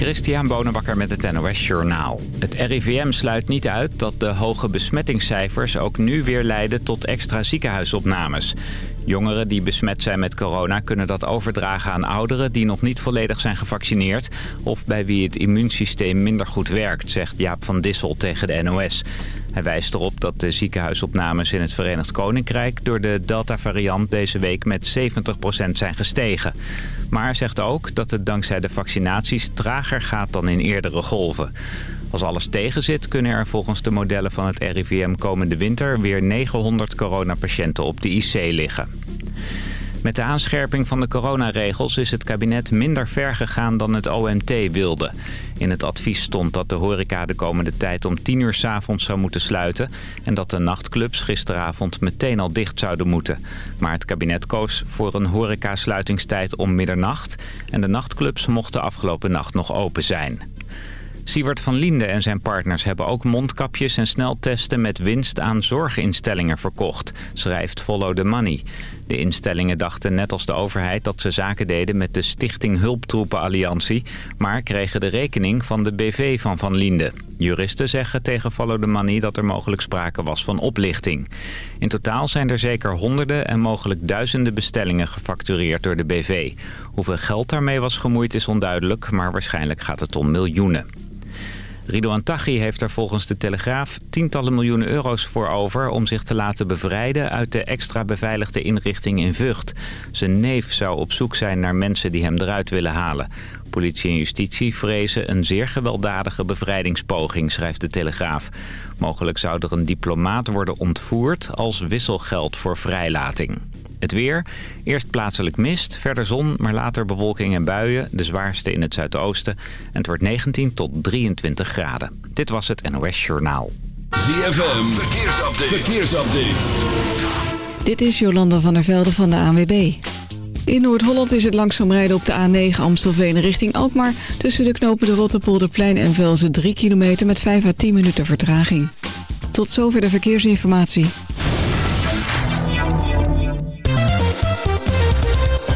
Christian Bonenbakker met het NOS Journaal. Het RIVM sluit niet uit dat de hoge besmettingscijfers ook nu weer leiden tot extra ziekenhuisopnames. Jongeren die besmet zijn met corona kunnen dat overdragen aan ouderen die nog niet volledig zijn gevaccineerd... of bij wie het immuunsysteem minder goed werkt, zegt Jaap van Dissel tegen de NOS. Hij wijst erop dat de ziekenhuisopnames in het Verenigd Koninkrijk... door de Delta-variant deze week met 70% zijn gestegen. Maar zegt ook dat het dankzij de vaccinaties trager gaat dan in eerdere golven. Als alles tegenzit kunnen er volgens de modellen van het RIVM komende winter... weer 900 coronapatiënten op de IC liggen. Met de aanscherping van de coronaregels is het kabinet minder ver gegaan dan het OMT wilde. In het advies stond dat de horeca de komende tijd om 10 uur s avonds zou moeten sluiten... en dat de nachtclubs gisteravond meteen al dicht zouden moeten. Maar het kabinet koos voor een horecasluitingstijd om middernacht... en de nachtclubs mochten afgelopen nacht nog open zijn. Siewert van Linde en zijn partners hebben ook mondkapjes en sneltesten met winst aan zorginstellingen verkocht, schrijft Follow the Money. De instellingen dachten net als de overheid dat ze zaken deden met de Stichting Hulptroepen Alliantie, maar kregen de rekening van de BV van Van Linde. Juristen zeggen tegen Follow the Money dat er mogelijk sprake was van oplichting. In totaal zijn er zeker honderden en mogelijk duizenden bestellingen gefactureerd door de BV. Hoeveel geld daarmee was gemoeid is onduidelijk, maar waarschijnlijk gaat het om miljoenen. Ridouan Taghi heeft er volgens de Telegraaf tientallen miljoenen euro's voor over... om zich te laten bevrijden uit de extra beveiligde inrichting in Vught. Zijn neef zou op zoek zijn naar mensen die hem eruit willen halen. Politie en justitie vrezen een zeer gewelddadige bevrijdingspoging, schrijft de Telegraaf. Mogelijk zou er een diplomaat worden ontvoerd als wisselgeld voor vrijlating. Het weer. Eerst plaatselijk mist, verder zon, maar later bewolking en buien. De zwaarste in het zuidoosten. En het wordt 19 tot 23 graden. Dit was het NOS Journaal. ZFM, verkeersupdate. verkeersupdate. Dit is Jolanda van der Velde van de ANWB. In Noord-Holland is het langzaam rijden op de A9 Amstelveen richting Alkmaar... tussen de knopen de Rotterpolderplein en Velzen 3 kilometer met 5 à 10 minuten vertraging. Tot zover de verkeersinformatie.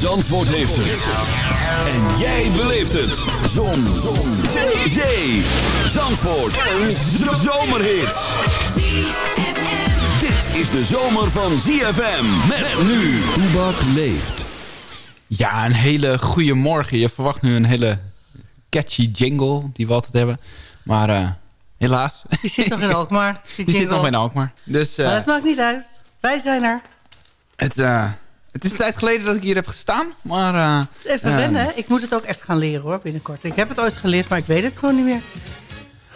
Zandvoort heeft het. En jij beleeft het. Zon. Zon. Zee. Zandvoort. Een zomerhit. Dit is de zomer van ZFM. Met nu. Toebak leeft. Ja, een hele goede morgen. Je verwacht nu een hele catchy jingle die we altijd hebben. Maar uh, helaas. Die zit nog in Alkmaar. Die, die zit nog in Alkmaar. Dus, uh, maar het maakt niet uit. Wij zijn er. Het, uh, het is een tijd geleden dat ik hier heb gestaan, maar... Uh, Even wennen, uh, ik moet het ook echt gaan leren hoor, binnenkort. Ik heb het ooit geleerd, maar ik weet het gewoon niet meer.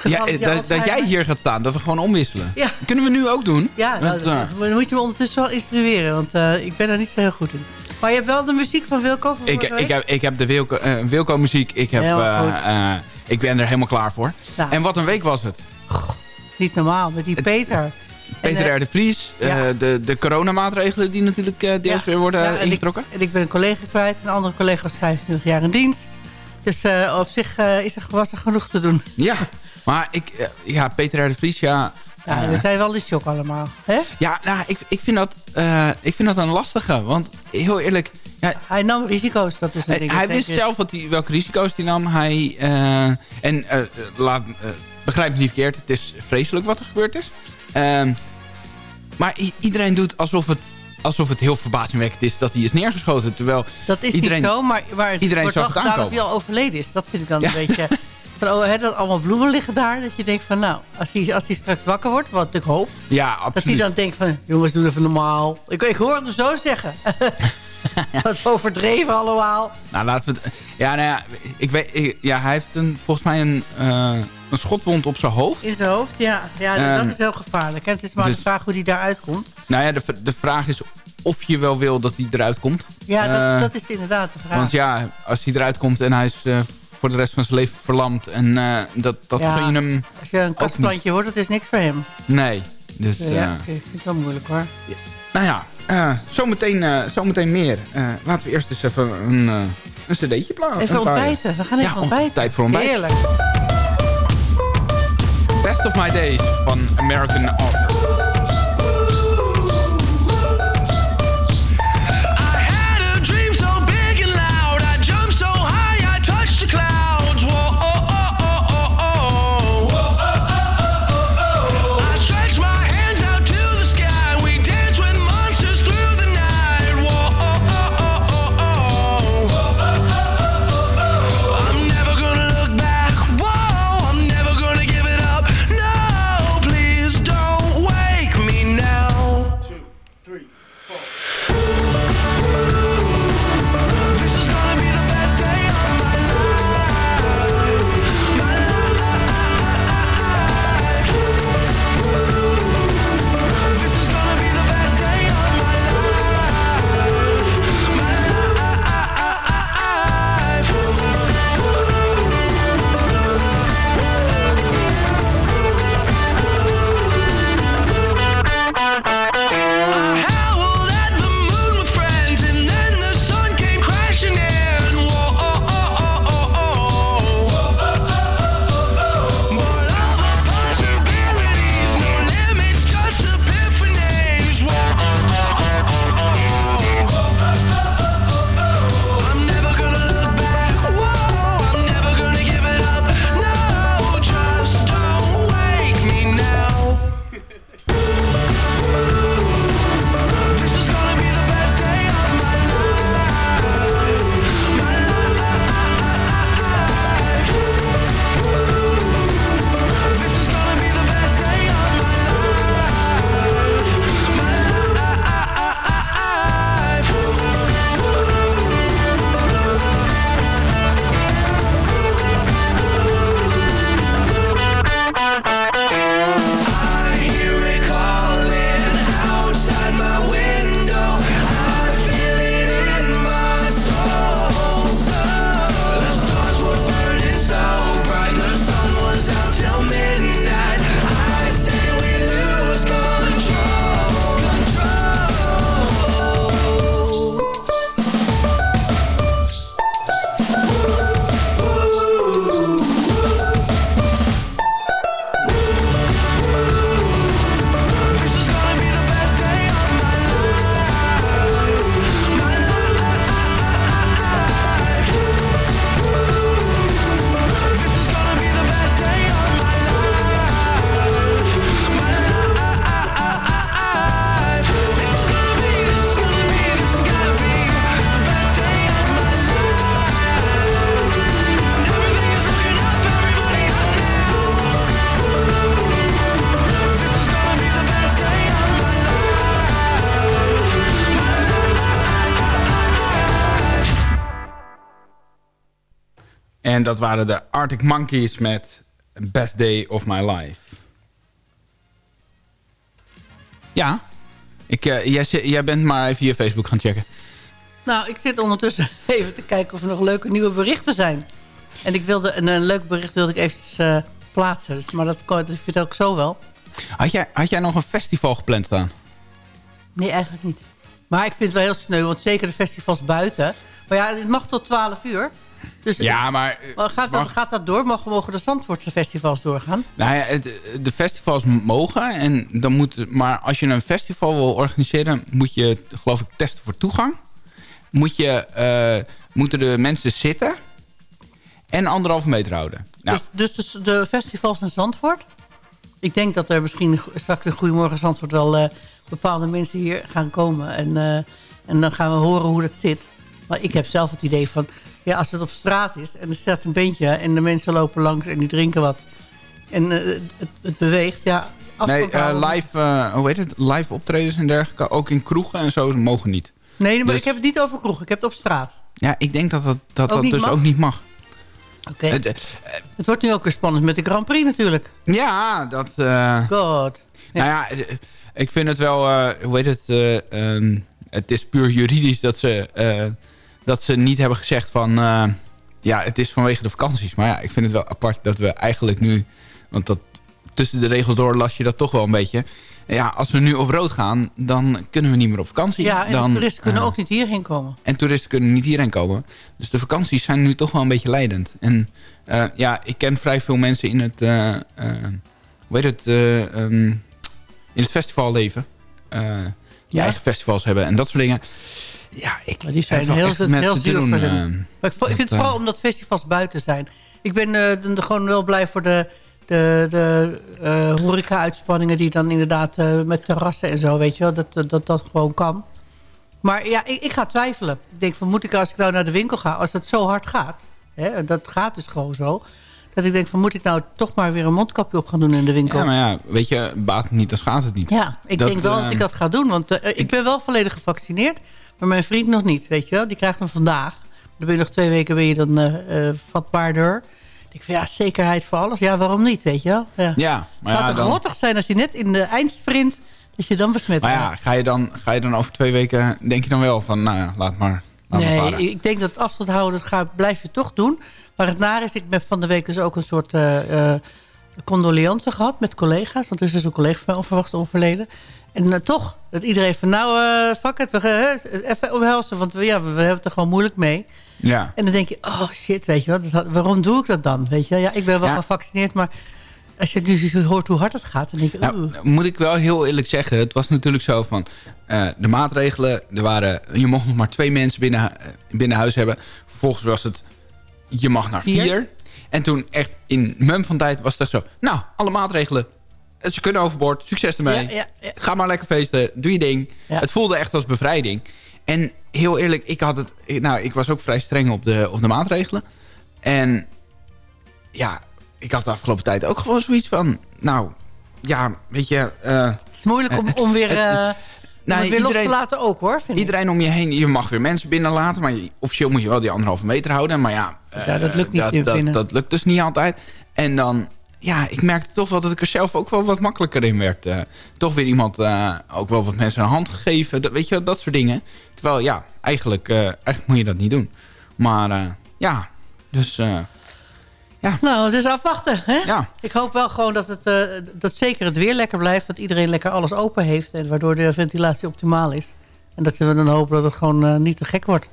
Ja, dat, dat jij hier gaat staan, dat we gewoon omwisselen. Ja. Kunnen we nu ook doen? Ja, nou, Met, dan moet je me ondertussen wel instrueren, want ik ben er niet zo heel goed in. Maar je hebt wel de muziek van Wilco voor ik, ik, heb, ik heb de Wilco, Wilco muziek, ik, heb, ik ben er helemaal klaar voor. Nou. En wat een week was het. Niet normaal, met die Peter. Peter R. de Vries, ja. uh, de, de coronamaatregelen die natuurlijk uh, deels ja. weer worden ja, en ingetrokken. Ik, en ik ben een collega kwijt, een andere collega was 25 jaar in dienst. Dus op zich is er, was er genoeg te doen. Ja, maar ik, ja, Peter R. de Vries, ja... Ja, we zijn wel in shock allemaal. Hè? Ja, nou, ik, ik, vind dat, ik vind dat een lastige, want heel eerlijk... Ja, hij nam risico's, dat is het ding. Hij wist zelf wat hij, welke risico's hij nam. Hij, en laat, begrijp me niet verkeerd, het is vreselijk wat er gebeurd is. Maar iedereen doet alsof het, alsof het heel verbazingwekkend is dat hij is neergeschoten. Terwijl dat is iedereen, niet zo, maar waar het iedereen wordt zag het nadat hij al overleden is. Dat vind ik dan ja. een beetje... Van, oh, hè, dat allemaal bloemen liggen daar. Dat je denkt van, nou, als hij, als hij straks wakker wordt, wat ik hoop. Ja, absoluut. Dat hij dan denkt van, jongens, doe even normaal. Ik, ik hoor het hem zo zeggen. Wat overdreven allemaal. Nou, laten we het... Ja, nou ja, ik weet, ik, ja hij heeft een, volgens mij een, uh, een schotwond op zijn hoofd. In zijn hoofd, ja. ja uh, dat is heel gevaarlijk. Hè? Het is maar dus, de vraag hoe hij daaruit komt. Nou ja, de, de vraag is of je wel wil dat hij eruit komt. Ja, dat, uh, dat is inderdaad de vraag. Want ja, als hij eruit komt en hij is voor de rest van zijn leven verlamd. En dat, dat Ja. gun je hem Als je een kastplantje wordt, dat is niks voor hem. Nee. Dus, ja, eh, oké, ik vind het wel moeilijk hoor. nou ja, eh, zometeen, eh, zometeen meer. Eh, laten we eerst eens even een, eh, een cd'tje plaatsen. Even ontbijten. We gaan even Ja, ontbijten. tijd voor ontbijt. Heerlijk. Best of My Days van American Author. Dat waren de Arctic Monkeys met Best Day of My Life. Ja, ik, eh, jij, bent maar even je Facebook gaan checken. Nou, ik zit ondertussen even te kijken of er nog leuke nieuwe berichten zijn. En ik wilde een, een leuk bericht wilde ik eventjes eh, plaatsen. Dus, maar dat, dat vertel ik zo wel. Had jij, had jij nog een festival gepland staan? Nee, eigenlijk niet. Maar ik vind het wel heel sneu, want zeker de festivals buiten. Maar ja, het mag tot 12 uur. Dus Ja, maar... maar gaat, dat, gaat dat door? Mogen, mogen de Zandvoortse festivals doorgaan? Nou ja, het- de festivals mogen. En dan moet, maar als je een festival wil organiseren... moet je, geloof ik, testen voor toegang. Moet je, eh, moeten de mensen zitten... en anderhalve meter houden. Nou, Dus, dus de, de festivals in Zandvoort? Ik denk dat er misschien straks in Goedemorgen Zandvoort wel eh, bepaalde mensen hier gaan komen. En, eh, en dan gaan we horen hoe dat zit. Maar ik heb zelf het idee van... Ja, als het op straat is en er staat een bandje... en de mensen lopen langs en die drinken wat... en eh, het, het beweegt, ja... nee, eh, live, eh, hoe heet het? live optredens en dergelijke. Ook in kroegen en zo mogen niet. Nee, maar dus- ik heb het niet over kroeg. Ik heb het op straat. Ja, ik denk dat dat, dat, dat dus mag? ook niet mag. Oké. Het, Het, wordt nu ook weer spannend met de Grand Prix natuurlijk. ja, dat... God. Nou ja, ik vind het wel, hoe heet het, eh, ehm, het is puur juridisch dat ze, dat ze niet hebben gezegd van, eh, ja, het is vanwege de vakanties. Maar ja, ik vind het wel apart dat we eigenlijk nu... Want dat, tussen de regels door las je dat toch wel een beetje. Ja, als we nu op rood gaan, dan kunnen we niet meer op vakantie. Ja, en dan, toeristen kunnen eh, ook niet hierheen komen. En toeristen kunnen niet hierheen komen. Dus de vakanties zijn nu toch wel een beetje leidend. En eh, ja, ik ken vrij veel mensen in het... hoe heet het? eh, ehm, in het festivalleven. die Ja. eigen festivals hebben en dat soort dingen. Ja, ik Maar die zijn heel, heel duur doen, voor eh, hen. Maar ik, vind het vooral omdat festivals buiten zijn. Ik ben eh, gewoon wel blij voor de, de, de eh, horeca-uitspanningen... die dan inderdaad eh, met terrassen en zo, weet je wel, dat dat, dat, gewoon kan. Maar ja, ik, ik ga twijfelen. Ik denk van, moet ik als ik nou naar de winkel ga... als het zo hard gaat, hè, en dat gaat dus gewoon zo... dat ik denk van, moet ik nou toch maar weer een mondkapje op gaan doen in de winkel? Ja, maar ja, weet je, baat het niet, dan schaadt het niet. Ja, ik Dat, denk wel dat eh, ik dat ga doen. Want eh, ik ben wel volledig gevaccineerd. Maar mijn vriend nog niet, weet je wel. Die krijgt hem vandaag. Dan ben je nog twee weken ben je dan eh eh, vatbaarder. Ik vind ja, zekerheid voor alles. Ja, waarom niet, weet je wel. Ja. Ja, maar Het ja, zou toch dan, zijn als je net in de eindsprint... dat je dan besmet maar ja, ga je, dan, ga je dan over twee weken, denk je dan wel van, nou ja, laat maar. Laat Nee, ik denk dat afstand houden, dat ga, blijf je toch doen. Maar het naar is, ik ben van de week dus ook een soort eh condoleance gehad met collega's. Want er is dus een collega van mij onverwacht overleden. En eh, toch, dat iedereen van nou, eh fuck het, we gaan eh, even omhelzen. Want we, ja, we, we hebben het er gewoon moeilijk mee. Ja. En dan denk je, oh shit, weet je wat, dat waarom doe ik dat dan? Weet je, ja, ik ben wel Ja. gevaccineerd, maar als je dus hoort hoe hard het gaat, dan denk je, Nou, moet ik wel heel eerlijk zeggen, het was natuurlijk zo van... eh, de maatregelen, er waren, je mocht nog maar twee mensen binnen, binnen huis hebben. Vervolgens was het, je mag naar vier. Vier. En toen echt in mum van tijd was het echt zo... Nou, alle maatregelen, eh, ze kunnen overboord, succes ermee. Ja, ja, ja. Ga maar lekker feesten, doe je ding. Het voelde echt als bevrijding. En heel eerlijk, ik had het... Nou, ik was ook vrij streng op de, op de maatregelen. En ja, ik had de afgelopen tijd ook gewoon zoiets van... Nou, ja, weet je... eh, Het is moeilijk om, om weer, eh nou, het weer iedereen- te laten ook, hoor. Ik. Iedereen om je heen, je mag weer mensen binnenlaten. Maar je- officieel moet je wel die anderhalve meter houden. Maar ja, Ja, dat eh, lukt niet dat, hier dat, binnen. dat lukt dus niet altijd. En dan, ja, ik merkte toch wel dat ik er zelf ook wel wat makkelijker in werd. Eh, toch weer iemand, eh, ook wel wat mensen een hand gegeven. Dat, weet je, wel, dat soort dingen. Terwijl, ja, eigenlijk, eh, eigenlijk moet je dat niet doen. Maar eh, ja, dus Nou, het is afwachten, hè? ja. Ik hoop wel gewoon dat, het, eh, dat zeker het weer lekker blijft. Dat iedereen lekker alles open heeft. En waardoor de ventilatie optimaal is. En dat we dan hopen dat het gewoon eh, niet te gek wordt.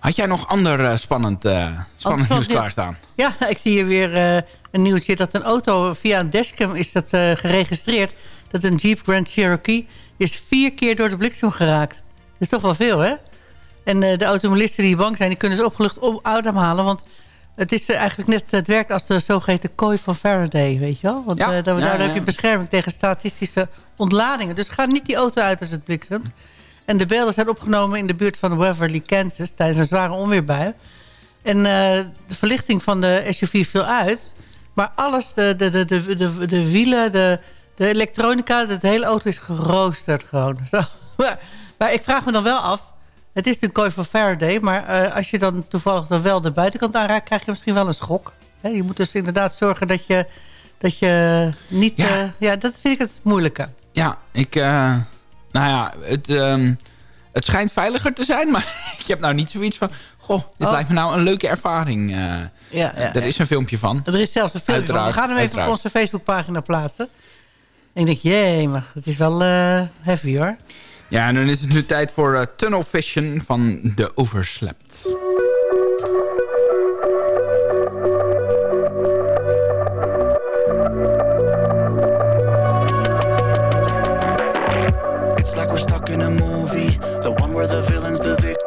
Had jij nog ander eh, spannend, spannend nieuws klaarstaan? Ja, ik zie hier weer een nieuwtje dat een auto via een dashcam is dat, geregistreerd. Dat een Jeep Grand Cherokee is vier keer door de bliksem geraakt. Dat is toch wel veel, hè? En de automobilisten die bang zijn, die kunnen ze opgelucht op ademhalen. Want het is eh, eigenlijk net, het werkt als de zogeheten kooi van Faraday, weet je wel? Want Ja, eh, daar, ja, ja. heb je bescherming tegen statistische ontladingen. Dus ga niet die auto uit als het bliksemt. En de beelden zijn opgenomen in de buurt van Waverly, Kansas... tijdens een zware onweerbui. En eh, de verlichting van de SUV viel uit. Maar alles, de, de, de, de, de, de wielen, de, de elektronica... de hele auto is geroosterd gewoon. Zo. Maar, maar ik vraag me dan wel af... Het is een kooi van Faraday, maar eh, als je dan toevallig dan wel de buitenkant aanraakt... krijg je misschien wel een schok. Je moet dus inderdaad zorgen dat je, dat je niet... Ja. Ja. ja, dat vind ik het moeilijke. Ja, ik... eh, nou ja, het, ehm, het schijnt veiliger te zijn, maar ik heb nou niet zoiets van... Goh, dit Oh. lijkt me nou een leuke ervaring. eh. Ja, ja, er is een filmpje van. Er is zelfs een filmpje van. We gaan hem even uiteraard. op onze Facebookpagina plaatsen. En ik denk, jee, maar het is wel eh, heavy hoor. Ja, en dan is het nu tijd voor eh, Tunnel Vision van de Overslept. It's like we're stuck in a movie, the one where the villain's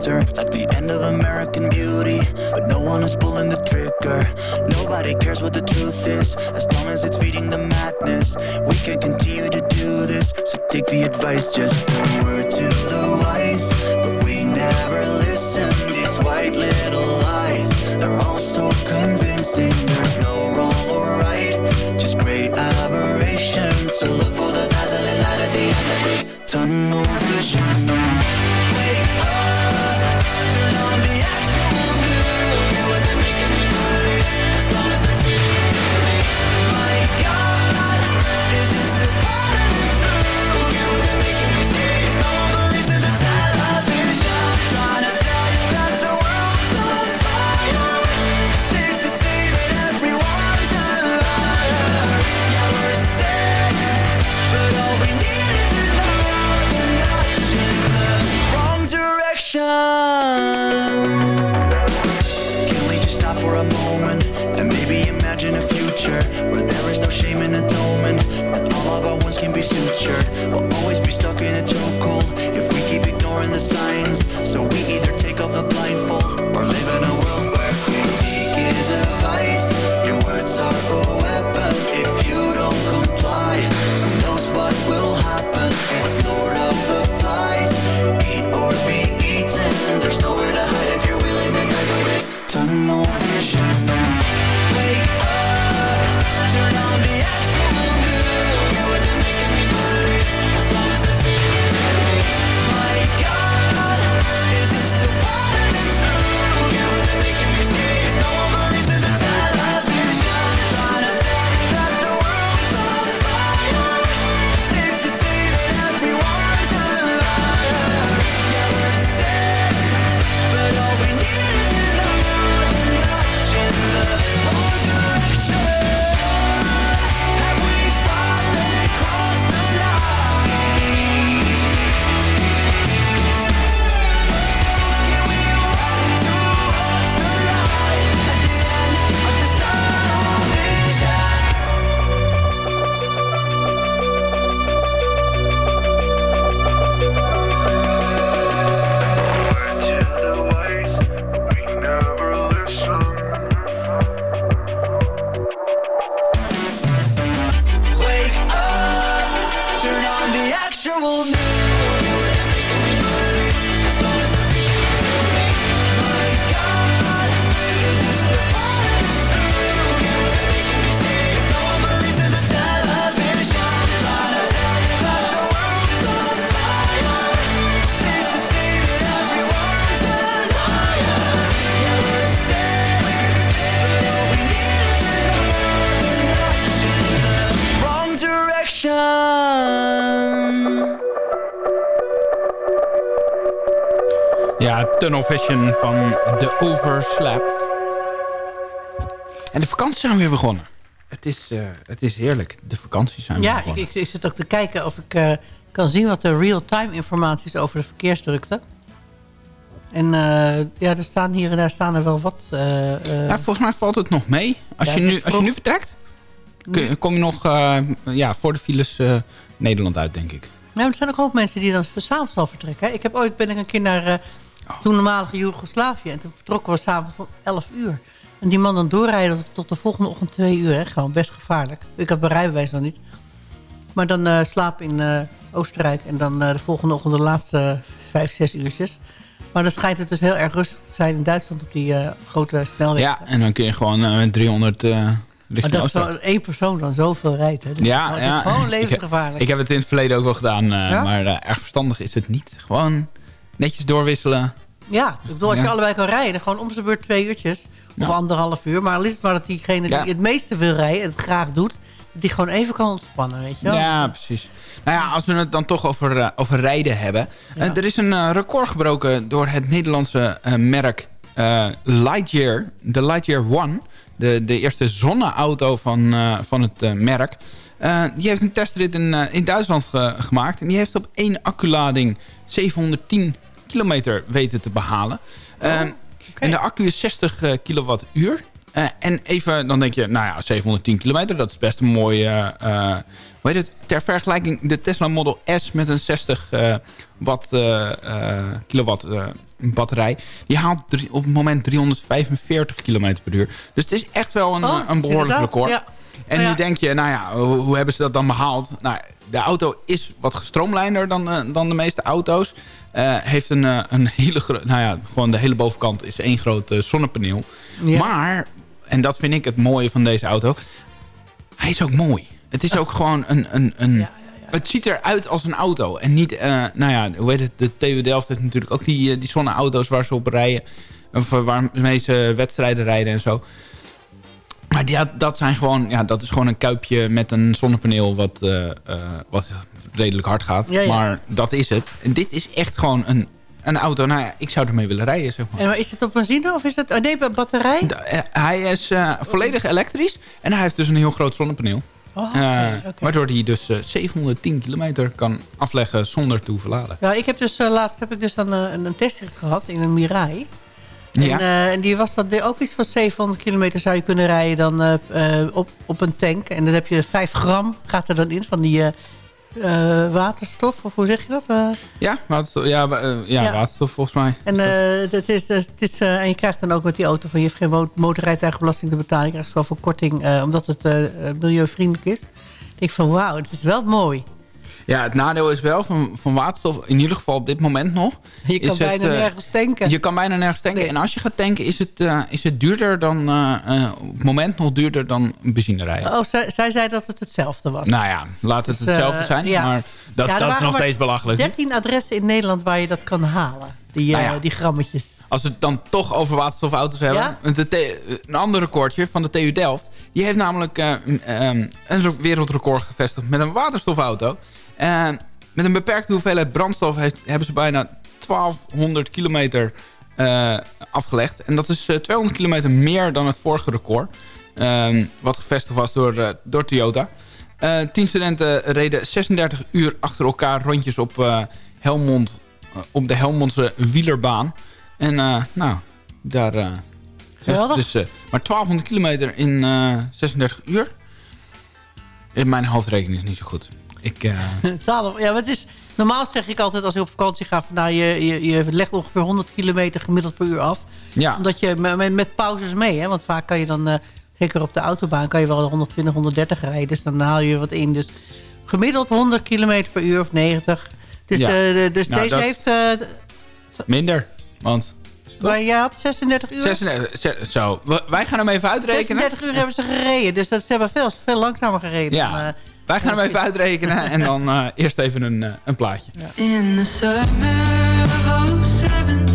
the like the end of American Beauty, but no one is pulling the trigger. Nobody cares what the truth is, as long as it's feeding the madness. We can continue to do this, so take the advice, just a word to the wise, but we never listen. These white little lies, they're all so convincing. There's no wrong or right, just great aberration. So look for the dazzling light at the end of this tunnel Tunnel Vision van The Overslept. En de vakanties zijn weer begonnen. Het is, eh, het is heerlijk. De vakanties zijn weer Ja, ik, begonnen. ik, ik zit ook te kijken of ik eh, kan zien wat de real-time informatie is over de verkeersdrukte. En eh, ja, er staan hier en daar staan er wel wat. eh, eh, Ja, volgens mij valt het nog mee. Als, Ja, je, nu, als je nu vertrekt, kun kom je nog eh, ja, voor de files eh, Nederland uit, denk ik. Ja, er zijn ook hoop mensen die dan s'avonds al vertrekken. hè. Ik heb ooit ben ik een keer naar. Toenmalige Joegoslavië. En toen vertrokken we s'avonds om 11 uur. En die man dan doorrijden tot- de volgende ochtend 2 uur. Hè. Gewoon best gevaarlijk. Ik had mijn rijbewijs nog niet. Maar dan eh slapen in eh, Oostenrijk. En dan eh, de volgende ochtend de laatste 5, 6 uurtjes. Maar dan schijnt het dus heel erg rustig te zijn in Duitsland op die grote snelweg. Ja, en dan kun je gewoon met 300 eh maar dat Oostenrijk. zo één persoon dan zoveel rijdt. Hè. Dus Ja, het ja. is gewoon levensgevaarlijk. Ik heb het in het verleden ook wel gedaan, Ja? maar erg verstandig is het niet. Gewoon netjes doorwisselen. Ja, ik bedoel, als je Ja. allebei kan rijden, gewoon om zijn beurt twee uurtjes. Of Ja. anderhalf uur. Maar al is het maar dat diegene die het meeste wil rijden en het graag doet... die gewoon even kan ontspannen, weet je wel? Ja, precies. Nou ja, als we het dan toch over, eh, over rijden hebben. Eh, er is een eh, record gebroken door het Nederlandse merk Lightyear. De Lightyear One. De, de eerste zonneauto van, van het merk. Die heeft een testrit in, in Duitsland ge- gemaakt. En die heeft op één acculading 710 kilometer weten te behalen. Eh, En de accu is 60 eh, kilowattuur. Eh, en even, dan denk je, nou ja, 710 kilometer, dat is best een mooie... eh, hoe heet het? Ter vergelijking, de Tesla Model S met een 60 eh, watt, kilowatt batterij... die haalt drie- op het moment 345 kilometer per uur. Dus het is echt wel een, Oh, een behoorlijk record. ja. En nu denk je, nou ja, hoe, hoe hebben ze dat dan behaald? Nou, de auto is wat gestroomlijnder dan, eh, dan de meeste auto's. Eh, heeft een, eh, een hele grote, nou ja, gewoon de hele bovenkant is één groot zonnepaneel. Ja. Maar, en dat vind ik het mooie van deze auto, hij is ook mooi. Het is ook gewoon een, een, een het ziet eruit als een auto. En niet, nou ja, hoe heet het, de TU Delft heeft natuurlijk ook die, die zonneauto's waar ze op rijden. Of waarmee ze wedstrijden rijden en zo. Maar die, dat, zijn gewoon, ja, dat is gewoon een kuipje met een zonnepaneel wat, eh, eh, wat redelijk hard gaat. Ja, ja. Maar dat is het. En dit is echt gewoon een, een auto. Nou ja, ik zou ermee willen rijden, zeg maar. En maar is het op benzine of is het... Oh, nee, batterij? Eh, hij is volledig elektrisch. En hij heeft dus een heel groot zonnepaneel. Oh. Waardoor hij dus eh, 710 kilometer kan afleggen zonder te hoeven laden. Ja, ik heb dus laatst heb ik dus dan, een, een testrit gehad in een Mirai. Ja. En, eh, en die was dat ook iets van 700 kilometer zou je kunnen rijden dan eh, eh, op, op een tank. En dan heb je 5 gram gaat er dan in van die waterstof. Of hoe zeg je dat? Ja, waterstof, ja, ja, Ja. waterstof volgens mij. en, het is, het is, en je krijgt dan ook met die auto van je hebt geen mo- motorrijtuigenbelasting te betalen. Je krijgt wel verkorting eh, omdat het milieuvriendelijk is. Ik denk van wauw, het is wel mooi. Ja, het nadeel is wel van, van waterstof, in ieder geval op dit moment nog. Je kan het, bijna eh, nergens tanken. Je kan bijna nergens tanken. Nee. En als je gaat tanken, is het, eh, is het duurder dan, eh, op het moment nog duurder dan benzine rijden. Oh, zij, zij zei dat het hetzelfde was. Nou ja, laat het Dus, hetzelfde zijn. ja. Maar dat, Ja, dat is nog steeds belachelijk. 13 adressen in Nederland waar je dat kan halen. Die, Nou ja. die grammetjes. Als we het dan toch over waterstofauto's hebben. Een ander recordje van de TU Delft. Die heeft namelijk een wereldrecord gevestigd met een waterstofauto. Eh, met een beperkte hoeveelheid brandstof heeft, hebben ze bijna 1200 kilometer eh, afgelegd. En dat is eh, 200 kilometer meer dan het vorige record. ehm, wat gevestigd was door, eh, door Toyota. Eh, tien studenten reden 36 uur achter elkaar rondjes op eh, Helmond, eh, op de Helmondse wielerbaan. En eh, nou, daar... eh. Dus, eh, maar 1200 kilometer in eh 36 uur. In mijn hoofdrekening is niet zo goed. Ik, eh, 12. Ja, maar het is, normaal zeg ik altijd als ik op vakantie ga... Van, nou, je, je, je legt ongeveer 100 kilometer gemiddeld per uur af. ja, Omdat je met, met, pauzes mee... Hè, want vaak kan je dan... eh, zeker op de autobaan kan je wel 120, 130 rijden. Dus dan haal je wat in. Dus gemiddeld 100 kilometer per uur of 90. Dus, Ja. eh, dus Nou, deze heeft... minder. Want waar jij had 36 uur. 36, ze- zo, wij gaan hem even uitrekenen. 36 uur hebben ze gereden. Dus dat, ze hebben veel, veel langzamer gereden. Ja. dan, Wij gaan hem even uitrekenen en dan eh, eerst even een, eh, een plaatje. In the summer of 07,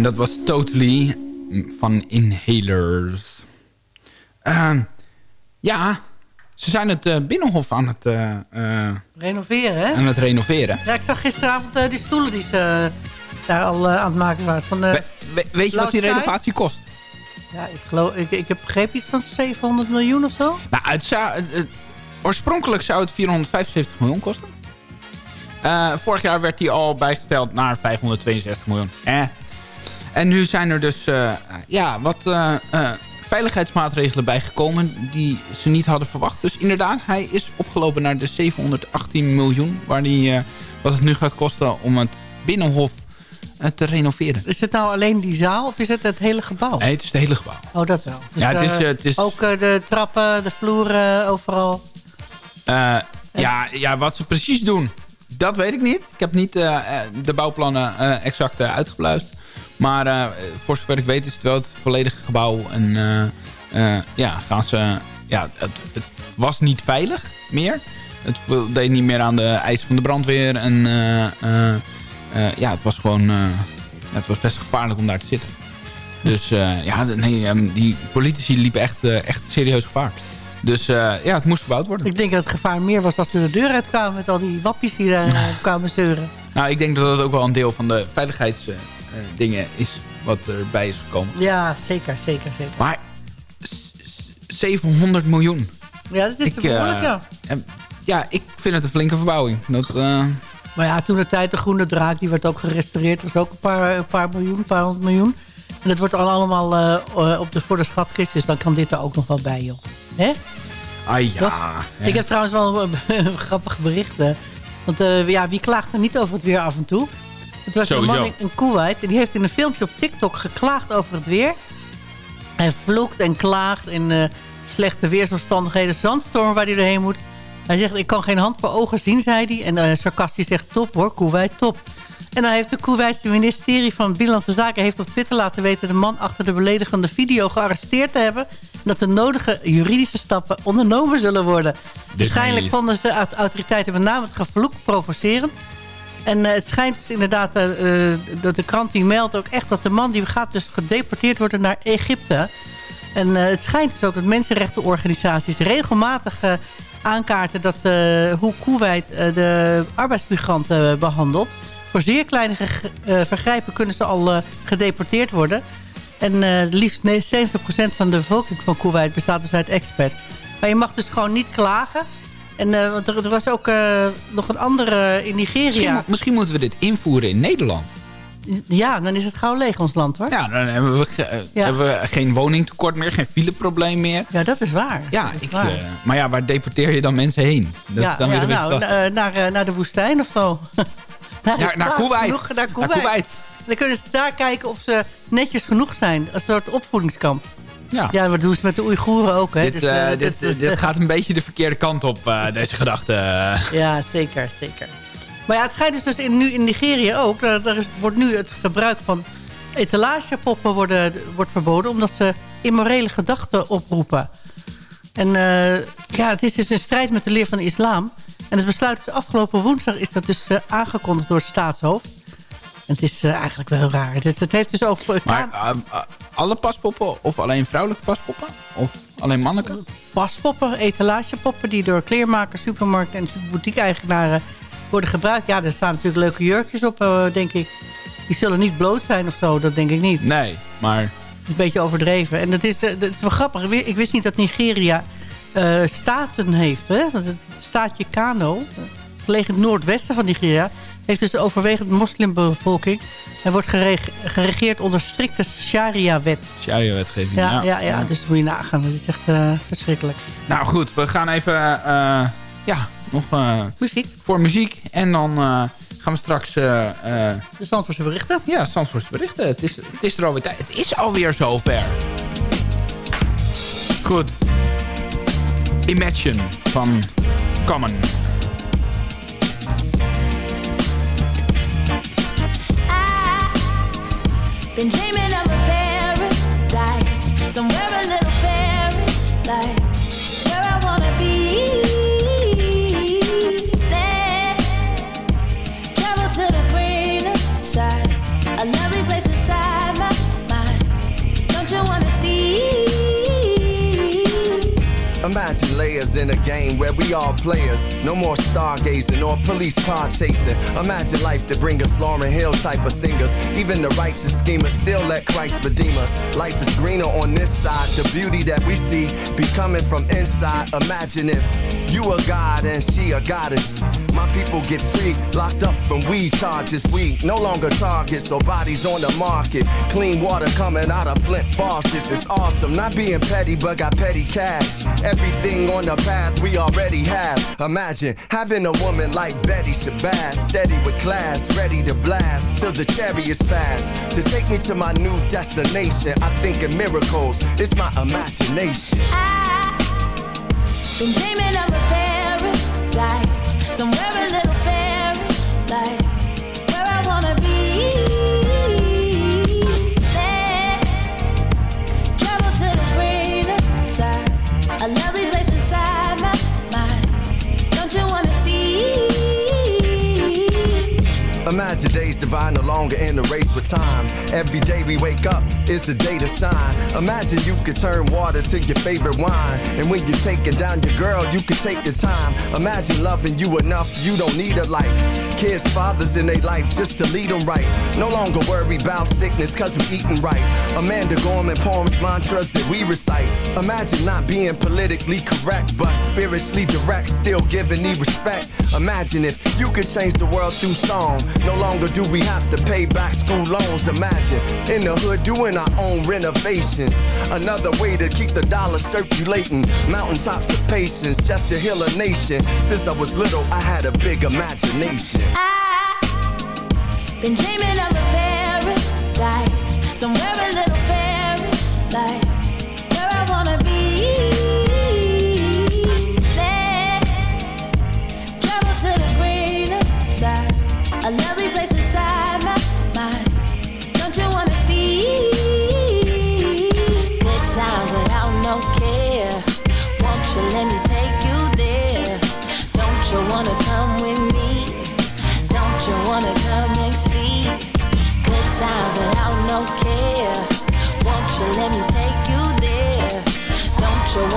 en dat was Totally van Inhalers. Ehm, ja, ze zijn het eh, Binnenhof aan het, eh, eh, Renoveren, hè? aan het renoveren. Ja, ik zag gisteravond die stoelen die ze daar al aan het maken waren. Van, We- we- weet je wat die renovatie kost? ja, ik, geloof, ik, ik heb begrepen iets van 700 miljoen of zo. Nou, het zou, oorspronkelijk zou het 475 miljoen kosten. Vorig jaar werd die al bijgesteld naar 562 miljoen. Eh. En nu zijn er dus eh, ja, wat eh, eh, veiligheidsmaatregelen bijgekomen die ze niet hadden verwacht. Dus inderdaad, hij is opgelopen naar de 718 miljoen. Waar die, wat het nu gaat kosten om het Binnenhof te renoveren. Is het nou alleen die zaal of is het het hele gebouw? Nee, het is het hele gebouw. Oh, dat wel. Dus, Ja, het is, het is- Ook de trappen, de vloeren, overal. Ja, ja, wat ze precies doen, dat weet ik niet. Ik heb niet de bouwplannen exact uitgepluist. Maar eh, voor zover ik weet is het wel het volledige gebouw. En eh, eh, ja, gaan ze... Ja, het, het was niet veilig meer. Het deed niet meer aan de eisen van de brandweer. En ja, het was gewoon... het was best gevaarlijk om daar te zitten. Dus ja, nee, ehm, die politici liepen echt, echt serieus gevaar. Dus ja, het moest verbouwd worden. Ik denk dat het gevaar meer was als ze de deur uitkwamen met al die wappies die daar kwamen zeuren. Nou, ik denk dat dat ook wel een deel van de veiligheidsdingen is wat erbij is gekomen. Ja, zeker, zeker, zeker. Maar s- s- 700 miljoen. Ja, dat is te behoorlijk, eh, ja. Ja, ik vind het een flinke verbouwing. Dat, eh, Maar ja, toen de tijd de Groene Draak, die werd ook gerestaureerd. was ook een paar, een paar miljoen, een paar honderd miljoen. En dat wordt al allemaal eh, op de, voor de schatkist. Dus dan kan dit er ook nog wel bij, joh. Hè? ah ja. Ik heb trouwens wel een grappige berichten. Want eh, ja, wie klaagt er niet over het weer af en toe? Het was Sowieso. een man in, Kuwait. En die heeft in een filmpje op TikTok geklaagd over het weer. Hij vloekt en klaagt in eh, slechte weersomstandigheden. Zandstorm waar hij doorheen moet. Hij zegt, ik kan geen hand voor ogen zien, zei hij. En uh, sarcastisch zegt, top hoor, Kuwait, top. En dan heeft het Kuwaitse ministerie van Binnenlandse Zaken... heeft op Twitter laten weten de man achter de beledigende video gearresteerd te hebben... en dat de nodige juridische stappen ondernomen zullen worden. Waarschijnlijk vonden de autoriteiten met name het gevloek provocerend. En uh, het schijnt dus inderdaad uh, dat de krant die meldt ook echt... dat de man die gaat dus gedeporteerd worden naar Egypte. En uh, het schijnt dus ook dat mensenrechtenorganisaties regelmatig aankaarten... Dat, hoe Kuwait de arbeidsmigranten behandelt. Voor zeer kleine vergrijpen kunnen ze al gedeporteerd worden. En liefst 70% van de bevolking van Kuwait bestaat dus uit expats. Maar je mag dus gewoon niet klagen... En uh, want er, er, was ook uh, nog een andere in Nigeria. Misschien, misschien, moeten we dit invoeren in Nederland. Ja, dan is het gauw leeg ons land hoor. Ja, dan hebben we, ja. hebben we geen woningtekort meer, geen fileprobleem meer. Ja, dat is waar. Ja, is ik, waar. Maar ja, waar deporteer je dan mensen heen? Dat ja, is dan ja, weer nou, naar, naar de woestijn of zo. naar, naar, naar Kuwait. Genoeg, naar Kuwait. Naar Kuwait. Dan kunnen ze daar kijken of ze netjes genoeg zijn. Een soort opvoedingskamp. Ja. ja, wat doen ze met de Oeigoeren ook. Hè? Dit, dus, uh, dit, dit, dit, gaat een beetje de verkeerde kant op, uh, deze gedachte. Ja, zeker, zeker. Maar ja, het schijnt dus, dus in, nu in Nigeria ook. Daar, daar is, wordt nu het gebruik van etalagepoppen worden, wordt verboden... omdat ze immorele gedachten oproepen. En uh, ja, het is dus een strijd met de leer van de islam. En het besluit is afgelopen woensdag is dat dus aangekondigd door het staatshoofd. Het is uh, eigenlijk wel raar. Het, het heeft dus ook... Maar alle paspoppen of alleen vrouwelijke paspoppen? Of alleen mannelijke? Paspoppen, etalagepoppen die door kleermakers, supermarkten en boutique-eigenaren worden gebruikt. Ja, er staan natuurlijk leuke jurkjes op, uh, denk ik. Die zullen niet bloot zijn of zo, dat denk ik niet. Nee, maar... Een beetje overdreven. En dat is, dat is wel grappig. Ik wist niet dat Nigeria staten heeft. Hè? Het staatje Kano, gelegen in het noordwesten van Nigeria... heeft dus de overwegend moslimbevolking... en wordt gereg geregeerd onder strikte sharia-wet. Sharia-wetgeving, ja, ja. Ja, ja, dus moet je nagaan. Dat is echt uh, verschrikkelijk. Nou goed, we gaan even... Uh, ja, nog... muziek. Voor muziek. En dan gaan we straks... de Zandvoortse berichten. Ja, Zandvoortse berichten. Het is, het is er alweer tijd. Het is alweer zover. Goed. Imagine van Common. Been dreaming of a paradise Somewhere a little Paris like In a game where we all players. No more stargazing or police car chasing. Imagine life to bring us Lauren Hill type of singers. Even the righteous schemers still let Christ redeem us. Life is greener on this side. The beauty that we see be coming from inside. Imagine if you a god and she a goddess. My people get free, locked up from weed charges. We no longer targets, so bodies on the market. Clean water coming out of Flint faucets. It's awesome, not being petty, but got petty cash. Everything on the path we already have. Imagine having a woman like Betty Shabazz, steady with class, ready to blast till the chariots pass. To take me to my new destination, I think in miracles. It's my imagination. I've Been dreaming of a paradise, somewhere Imagine days divine, no longer in the race with time. Every day we wake up is the day to shine. Imagine you could turn water to your favorite wine. And when you're taking down your girl, you can take your time. Imagine loving you enough, you don't need a like. Kids, fathers in their life just to lead them right. No longer worry about sickness cause we eating right. Amanda Gorman poems, mantras that we recite. Imagine not being politically correct, but spiritually direct, still giving me respect. Imagine if you could change the world through song. No longer do we have to pay back school loans. Imagine in the hood doing our own renovations. Another way to keep the dollar circulating. Mountaintops of patience just to heal a nation. Since I was little, I had a big imagination. I've Been dreaming of a paradise, somewhere a little Paris, like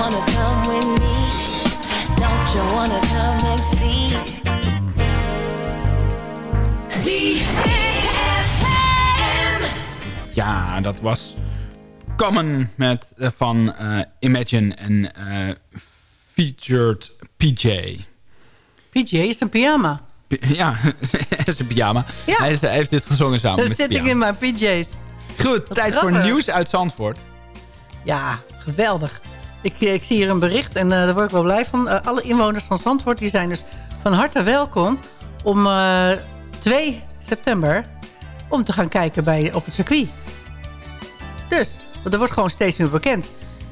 wanna come with me? Don't you wanna come and see? ZFM. Ja, dat was Common met, eh, van eh, Imagine en eh, featured PJ. PJ is een pyjama. P- Ja, zijn pyjama. Ja. Hij, is- hij heeft dit gezongen samen Dan met zit ik in pyjama. mijn PJ's. Goed, tijd voor nieuws uit Zandvoort. Ja, geweldig. Ik, eh, ik zie hier een bericht en eh, daar word ik wel blij van. Eh, alle inwoners van Zandvoort die zijn dus van harte welkom om eh 2 september om te gaan kijken bij, op het circuit. Dus, dat wordt gewoon steeds meer bekend.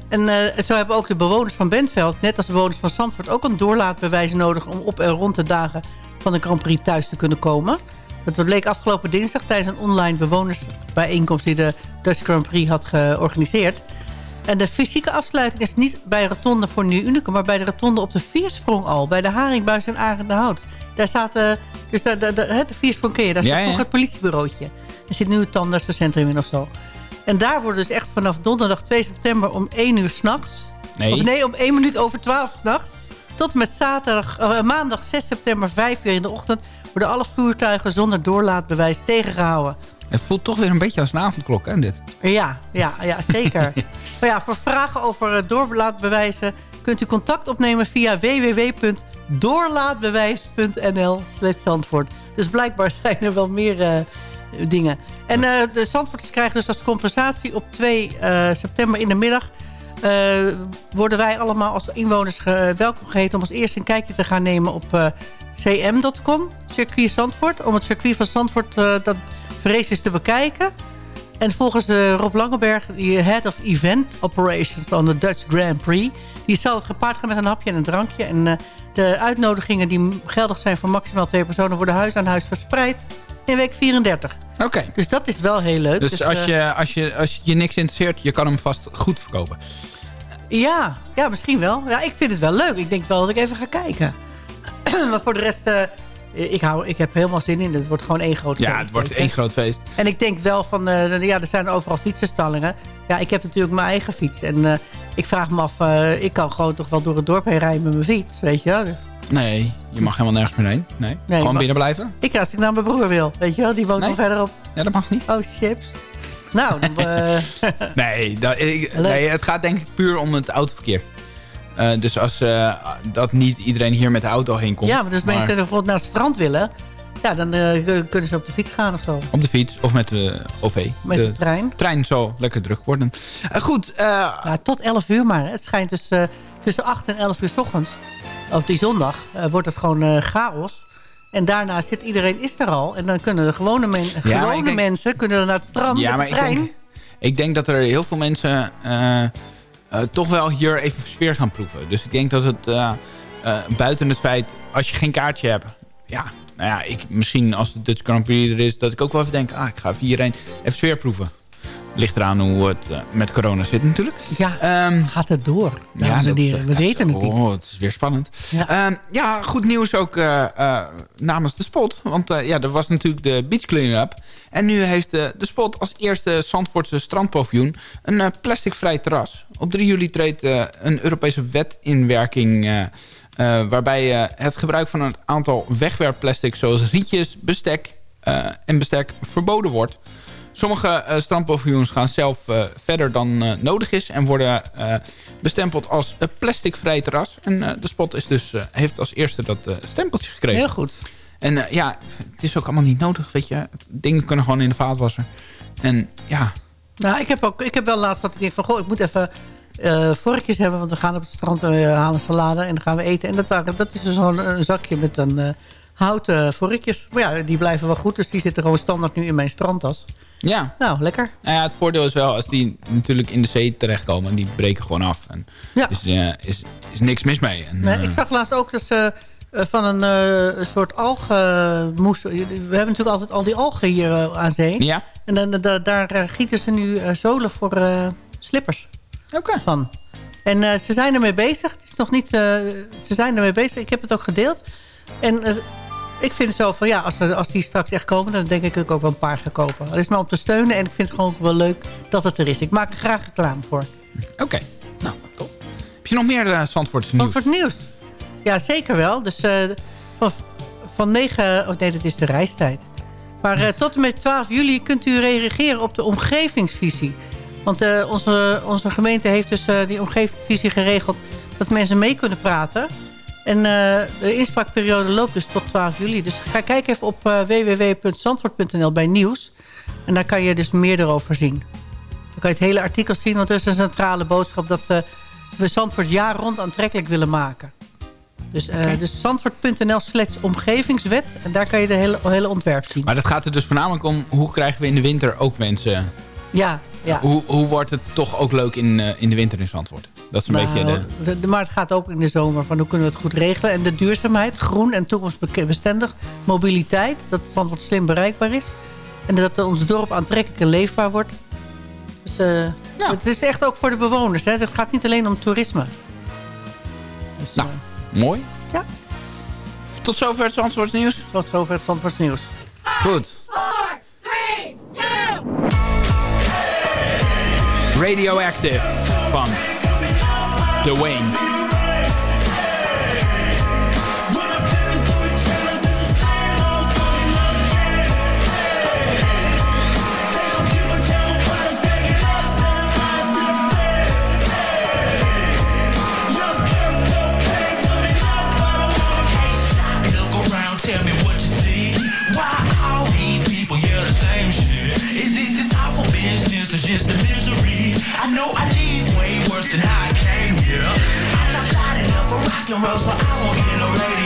En zo hebben ook de bewoners van Bentveld, net als de bewoners van Zandvoort... ook een doorlaatbewijs nodig om op en rond de dagen van de Grand Prix thuis te kunnen komen. Dat bleek afgelopen dinsdag tijdens een online bewonersbijeenkomst... die de Dutch Grand Prix had georganiseerd. En de fysieke afsluiting is niet bij Rotonde voor Nieuw Unicum... maar bij de Rotonde op de Viersprong al. Bij de Haringbuis en Arendenhout. Daar zaten... Dus de, de, de, hè, de Viersprong ken je. Daar Ja, vroeger het politiebureautje. Er zit nu het tandartsencentrum in of zo. En daar worden dus echt vanaf donderdag 2 september om 1 uur s'nachts... Nee. Of nee, om 1 minuut over 12 s'nachts... tot met zaterdag, eh, maandag 6 september 5 uur in de ochtend... worden alle voertuigen zonder doorlaatbewijs tegengehouden. Het voelt toch weer een beetje als een avondklok, hè, dit? Ja, ja, ja zeker. maar ja, voor vragen over eh, doorlaatbewijzen... kunt u contact opnemen via www.doorlaatbewijs.nl Zandvoort. Dus blijkbaar zijn er wel meer eh, dingen. En eh, de Zandvoorters krijgen dus als compensatie op 2 eh, september in de middag... worden wij allemaal als inwoners ge- welkom geheten... om als eerste een kijkje te gaan nemen op cm.com, circuit Zandvoort. Om het circuit van Zandvoort dat vrees is te bekijken... En volgens de Rob Langenberg, die Head of Event Operations on the Dutch Grand Prix... die zal het gepaard gaan met een hapje en een drankje. En eh, de uitnodigingen die geldig zijn voor maximaal twee personen... worden huis aan huis verspreid in week 34. Oké. Dus dat is wel heel leuk. Dus als eh, je, als, je, als je niks interesseert, je kan hem vast goed verkopen. Ja, ja, misschien wel. Ja, ik vind het wel leuk. Ik denk wel dat ik even ga kijken. maar voor de rest... eh, ik, hou, ik heb helemaal zin in. Het wordt gewoon één groot Ja, feest, het wordt één groot feest. En ik denk wel van, eh, ja, er zijn overal fietsenstallingen. Ja, ik heb natuurlijk mijn eigen fiets. En eh, ik vraag me af, eh, ik kan gewoon toch wel door het dorp heen rijden met mijn fiets, weet je wel. Nee, je mag helemaal nergens meer heen. Nee, gewoon binnen blijven. Ik als ik naar mijn broer wil, weet je wel, die woont Nee. nog verderop. Ja, dat mag niet. Oh, chips. Nou, dan, Nee, dat, ik- nee, het gaat denk ik puur om het autoverkeer. Eh, dus als eh, dat niet iedereen hier met de auto heen komt. ja, maar dus mensen bijvoorbeeld naar het strand willen... ja, dan eh, kunnen ze op de fiets gaan of zo. Op de fiets of met de OV. Met de, trein. trein zal lekker druk worden. Goed, Ja, tot 11 uur maar. Het schijnt dus tussen 8 en 11 uur s ochtends... op die zondag wordt het gewoon chaos... En daarna zit iedereen is er al. En dan kunnen de gewone, men, ik gewone denk- mensen kunnen naar het strand ja, met maar de ik trein. denk, ik denk dat er heel veel mensen toch wel hier even sfeer gaan proeven. Dus ik denk dat het eh, eh, buiten het feit, als je geen kaartje hebt... Ja, nou ja, ik, misschien als de Dutch Grand Prix er is... dat ik ook wel even denk, ah, ik ga even hierheen even sfeer proeven. Ligt eraan hoe het eh, met corona zit natuurlijk. Ja, Ehm, gaat het door, dames en dat is, heren. eh, We ja, weten het niet. Oh, het is weer spannend. Ja. Ja, ja goed nieuws ook eh, eh, namens de spot. Want eh, ja, er was natuurlijk de beach clean-up. En nu heeft eh, de spot als eerste Zandvoortse strandpaviljoen... een eh, plasticvrij terras. Op 3 juli treedt eh, een Europese wet in werking... eh, eh, waarbij het gebruik van een aantal wegwerpplastics... zoals rietjes, bestek en bestek verboden wordt... Sommige eh, strandpaviljoens gaan zelf verder dan nodig is... en worden bestempeld als een plasticvrij terras. En de spot is dus, heeft als eerste dat stempeltje gekregen. Heel goed. En ja, het is ook allemaal niet nodig, weet je. Dingen kunnen gewoon in de vaatwasser. En ja, Nou, ik heb, ook, ik heb wel laatst dat ik denk van... Goh, ik moet even vorkjes hebben. Want we gaan op het strand uh, halen salade en dan gaan we eten. En dat, waren, dat is dus zo'n zakje met een eh, houten vorkjes. Maar ja, die blijven wel goed. Dus die zitten gewoon standaard nu in mijn strandtas. ja. Nou, lekker. Nou ja, het voordeel is wel als die natuurlijk in de zee terechtkomen... en die breken gewoon af. En Ja. dus eh, is, is niks mis mee. En, Nee, eh, ik zag laatst ook dat ze eh, van een, eh, soort algenmoes... We hebben natuurlijk altijd al die algen hier eh, aan zee. Ja, En dan, da- daar eh, gieten ze nu eh, zolen voor eh, slippers oké. van. En eh, ze zijn ermee bezig. Het is nog niet... eh, ze zijn ermee bezig. Ik heb het ook gedeeld. En eh, ik vind het zo van... Ja, als, er, als die straks echt komen... dan denk ik dat ik ook wel een paar ga kopen. Dat is maar om te steunen. En ik vind het gewoon ook wel leuk dat het er is. Ik maak er graag reclame voor. Oké, nou, top. Heb je nog meer uh, Zandvoortse nieuws? Wat voor het nieuws? Ja, zeker wel. Dus van, van 9... Oh nee, dat is de reistijd. Maar tot en met 12 juli kunt u reageren op de omgevingsvisie. Want eh, onze, onze gemeente heeft dus eh, die omgevingsvisie geregeld... dat mensen mee kunnen praten. En eh, de inspraakperiode loopt dus tot 12 juli. Dus ga kijken even op www.zandvoort.nl bij nieuws. En daar kan je dus meer erover zien. Dan kan je het hele artikel zien, want er is een centrale boodschap... dat we Zandvoort jaar rond aantrekkelijk willen maken. Dus, eh dus zandvoort.nl slash omgevingswet. En daar kan je de hele, hele ontwerp zien. Maar dat gaat er dus voornamelijk om... hoe krijgen we in de winter ook mensen... Ja, ja. Hoe, hoe wordt het toch ook leuk in, uh, in de winter in Zandvoort? Dat is een Nou, beetje de... de... Maar het gaat ook in de zomer van hoe kunnen we het goed regelen. En de duurzaamheid, groen en toekomstbestendig. Mobiliteit, dat Zandvoort slim bereikbaar is. En dat ons dorp aantrekkelijk en leefbaar wordt. Dus uh, ja. het is echt ook voor de bewoners. Hè. Het gaat niet alleen om toerisme. Dus, nou, uh, mooi. Ja. Tot zover het Zandvoorts nieuws. Tot zover het Zandvoorts nieuws. Goed. Four, three, two. Radioactive van Dwayne. So I won't get no radio.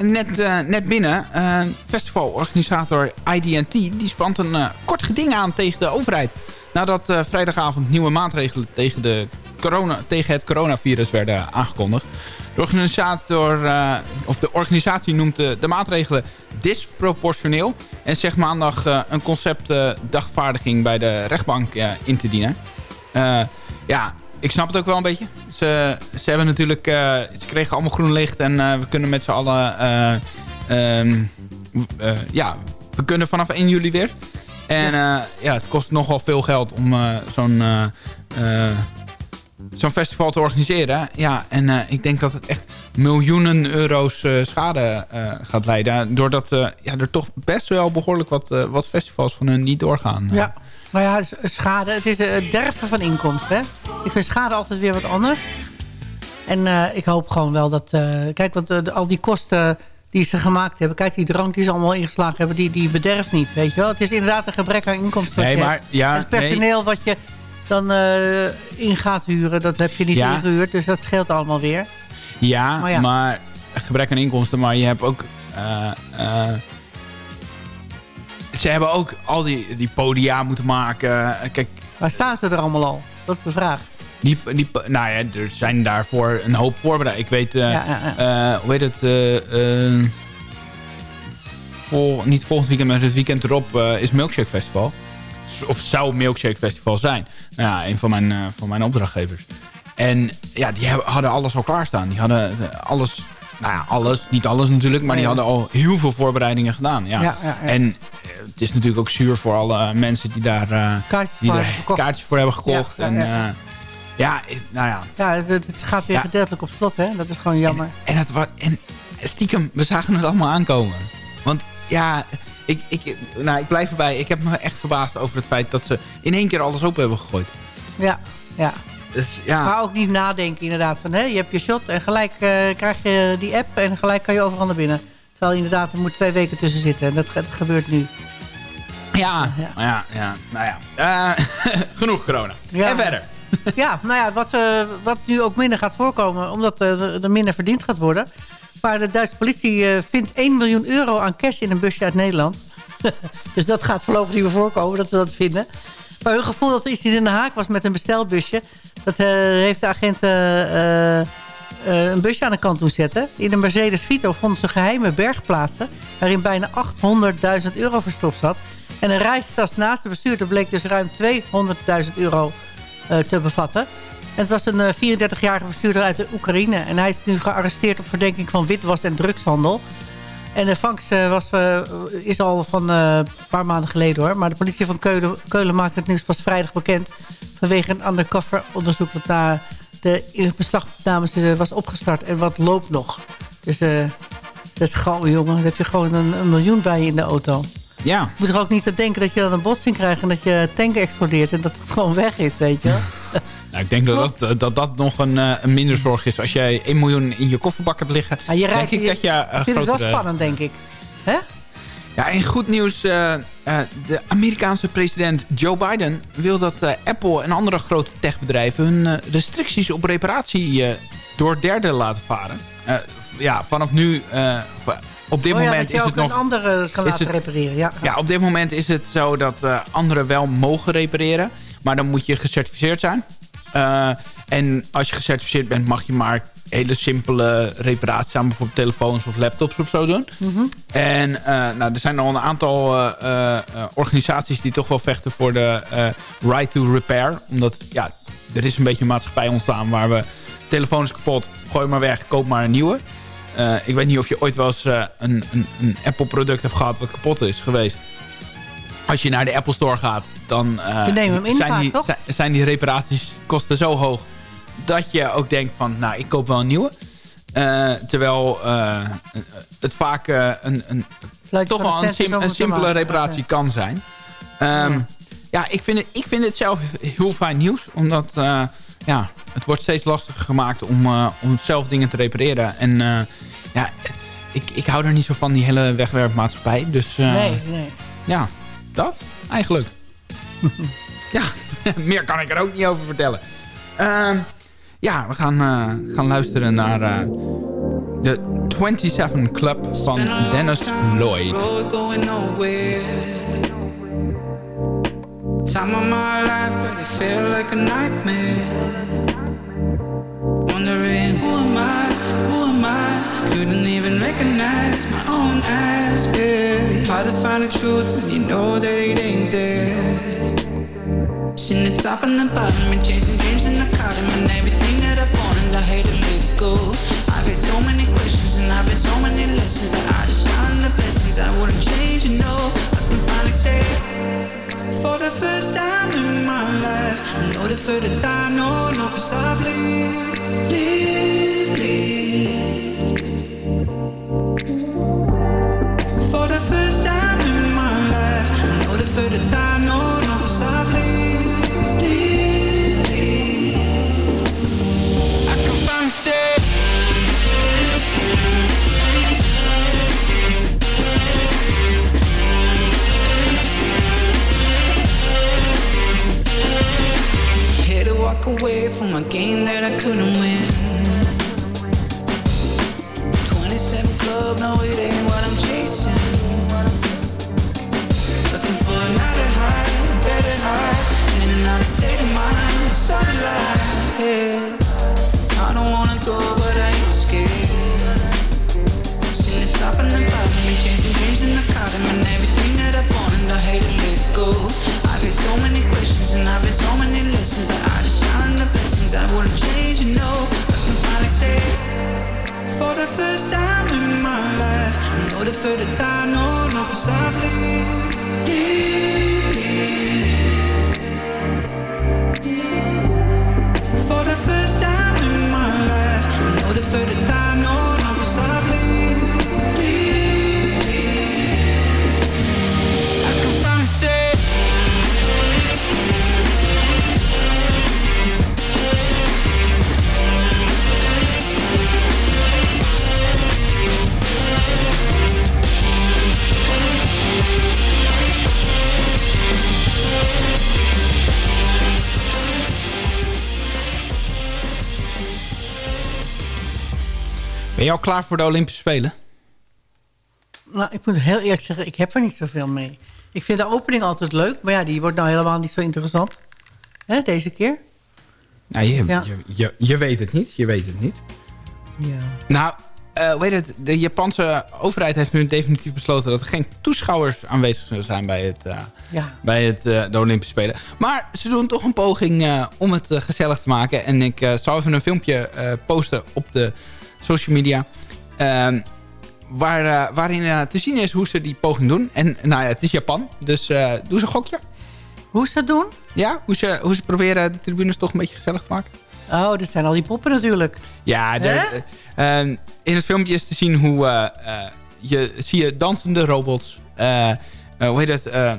Net, eh, net binnen. eh, festivalorganisator IDT die spant een eh, kort geding aan tegen de overheid. Nadat vrijdagavond nieuwe maatregelen tegen, de corona, tegen het coronavirus werden aangekondigd. De, organisator, of de organisatie noemt de, de maatregelen disproportioneel. En zegt maandag een concept dagvaardiging bij de rechtbank in te dienen. Ja, ik snap het ook wel een beetje. Ze, ze hebben natuurlijk... eh, ze kregen allemaal groen licht en eh, we kunnen met z'n allen... eh, ehm, eh, ja, we kunnen vanaf 1 juli weer. En ja, ja het kost nogal veel geld om zo'n... zo'n festival te organiseren. Ja, en ik denk dat het echt miljoenen euro's schade gaat leiden. Doordat ja, er toch best wel behoorlijk wat, wat festivals van hun niet doorgaan. Ja, maar ja, s- schade. Het is eh, het derven van inkomsten. Hè? Ik vind schade altijd weer wat anders. En eh, ik hoop gewoon wel dat... eh, kijk, want eh, al die kosten die ze gemaakt hebben... Kijk, die drank die ze allemaal ingeslagen hebben... die, die bederft niet, weet je wel. Het is inderdaad een gebrek aan inkomsten. Nee, maar ja, het personeel wat je dan eh, in gaat huren... dat heb je niet Ja. ingehuurd. Dus dat scheelt allemaal weer. Ja, Maar maar, ja. gebrek aan inkomsten. Maar je hebt ook... ze hebben ook al die, die podia moeten maken. Kijk, Waar staan ze er allemaal al? Dat is de vraag. die, die, nou ja, er zijn daarvoor een hoop voorbereid. Ik weet, eh, Ja, ja, eh, hoe heet het? vol, niet volgend weekend, maar het weekend erop is Milkshake Festival. Of zou Milkshake Festival zijn. Nou ja, een van mijn, van mijn opdrachtgevers. En ja, die hebben, hadden alles al klaarstaan. Die hadden alles, nou ja, alles, niet alles natuurlijk, maar die hadden al heel veel voorbereidingen gedaan. Ja. Ja, ja, ja. En eh, het is natuurlijk ook zuur voor alle mensen die daar eh, Kaartjes die voor hebben gekocht. kaartjes voor hebben gekocht. En, ja. eh, ja, nou ja. Ja, het, het gaat weer gedeeltelijk op slot, hè? Dat is gewoon jammer. En, het wa- en stiekem, we zagen het allemaal aankomen. Want ja, ik, ik, nou, ik blijf erbij. Ik heb me echt verbaasd over het feit dat ze in één keer alles open hebben gegooid. Ja, ja. Dus ja, Maar ook niet nadenken inderdaad. Van, hè, je hebt je shot en gelijk eh, krijg je die app en gelijk kan je overal naar binnen. Terwijl inderdaad, er moet twee weken tussen zitten. En dat, dat gebeurt nu. ja, Ja. ja, ja, nou ja. Eh, genoeg corona. Ja. En verder. Ja, nou ja, wat, eh, wat nu ook minder gaat voorkomen, omdat er er minder verdiend gaat worden. Maar de Duitse politie vindt 1 miljoen euro aan cash in een busje uit Nederland. dus dat gaat voorlopig niet meer voorkomen, dat we dat vinden. Maar gevoel dat er iets in de haak was met een bestelbusje... dat eh, heeft de agent eh, eh, een busje aan de kant doen zetten. In de Mercedes Vito vonden ze geheime bergplaatsen... waarin bijna 800.000 euro verstopt zat. En een reistas naast de bestuurder bleek dus ruim 200.000 euro te bevatten. En het was een eh, 34-jarige bestuurder uit de Oekraïne. En hij is nu gearresteerd op verdenking van witwas en drugshandel. En de vangst eh, was, eh, is al van eh, een paar maanden geleden hoor. Maar de politie van Keulen, Keulen maakte het nieuws pas vrijdag bekend. Vanwege een undercover onderzoek dat na de beslagnames was opgestart. En wat loopt nog. Dus dat is gewoon jongen. Dan heb je gewoon een, een miljoen bij je in de auto. Ja. Je moet er ook niet aan denken dat je dan een botsing krijgt... en dat je tank explodeert en dat het gewoon weg is, weet je wel. Nou, ik denk dat dat, dat dat nog een, eh, een minder zorg is. Als jij 1 miljoen in je kofferbak hebt liggen... Ja, je denk rijdt, ik dat je... eh, ik vind het wel grotere- spannend, denk ik. Hè? Ja, en goed nieuws. eh, eh, de Amerikaanse president Joe Biden wil dat eh, Apple en andere grote techbedrijven... hun eh, restricties op reparatie eh, door derden laten varen. Eh, ja, vanaf nu... op dit oh ja, moment dat je is ook het nog... een andere kan laten het- repareren. Ja. Ja, op dit moment is het zo dat eh, anderen wel mogen repareren. Maar dan moet je gecertificeerd zijn. Eh, en als je gecertificeerd bent, mag je maar hele simpele reparaties aan bijvoorbeeld telefoons of laptops of zo doen. Mhm. En eh, nou, er zijn al een aantal organisaties die toch wel vechten voor de right to repair. Omdat ja, er is een beetje een maatschappij ontstaan waar we telefoon is kapot, gooi maar weg, koop maar een nieuwe. Eh, ik weet niet of je ooit wel eens eh, een, een, een Apple product hebt gehad wat kapot is geweest. Als je naar de Apple Store gaat, dan hem in zijn, vaak, die, toch? zijn, die reparatiekosten zo hoog dat je ook denkt van, nou, ik koop wel een nieuwe. Terwijl het vaak een, een, toch wel een, sim- simpele reparatie kan zijn. Ehm, ja, ik vind, het, ik vind het zelf heel fijn nieuws. Omdat ja, het wordt steeds lastiger gemaakt om, eh, om zelf dingen te repareren. En eh, ja, ik, ik hou er niet zo van, die hele wegwerpmaatschappij. Dus eh, Nee, nee. ja, dat eigenlijk. ja, meer kan ik er ook niet over vertellen. Ehm, ja, we gaan, eh, gaan luisteren naar eh, de 27 Club van Dennis Lloyd. Time of my life, but it felt like a nightmare. Wondering who am I, who am I? Couldn't even recognize my own eyes. Yeah. Hard to find the truth when you know that it ain't there. Seen the top and the bottom and chasing dreams in the cotton and everything that I wanted, I hate to let go. I've had so many questions and I've had so many lessons, but I just counted the blessings I wouldn't change. You know, I can finally say for the first time in my life, the further that I know, no, cause I bleed, bleed. Klaar voor de Olympische Spelen? Nou, ik moet heel eerlijk zeggen, ik heb er niet zoveel mee. Ik vind de opening altijd leuk, maar ja, die wordt nou helemaal niet zo interessant. Hè, deze keer? Nou, je, Ja. je, je, je weet het niet. Je weet het niet. Ja. Nou, eh hoe heet het? De Japanse overheid heeft nu definitief besloten... dat er geen toeschouwers aanwezig zullen zijn bij, het, eh, Ja. bij het, eh, de Olympische Spelen. Maar ze doen toch een poging eh, om het eh, gezellig te maken. En ik eh, zal even een filmpje eh, posten op de social media... Ehm, waar, eh, waarin eh, te zien is hoe ze die poging doen. En nou ja, het is Japan, dus eh doe eens een gokje. Hoe ze het doen? Ja, hoe ze, hoe ze proberen de tribunes toch een beetje gezellig te maken. Oh, dit zijn al die poppen natuurlijk. Ja, de, Hè? eh, eh, in het filmpje is te zien hoe je zie je dansende robots. hoe heet eh,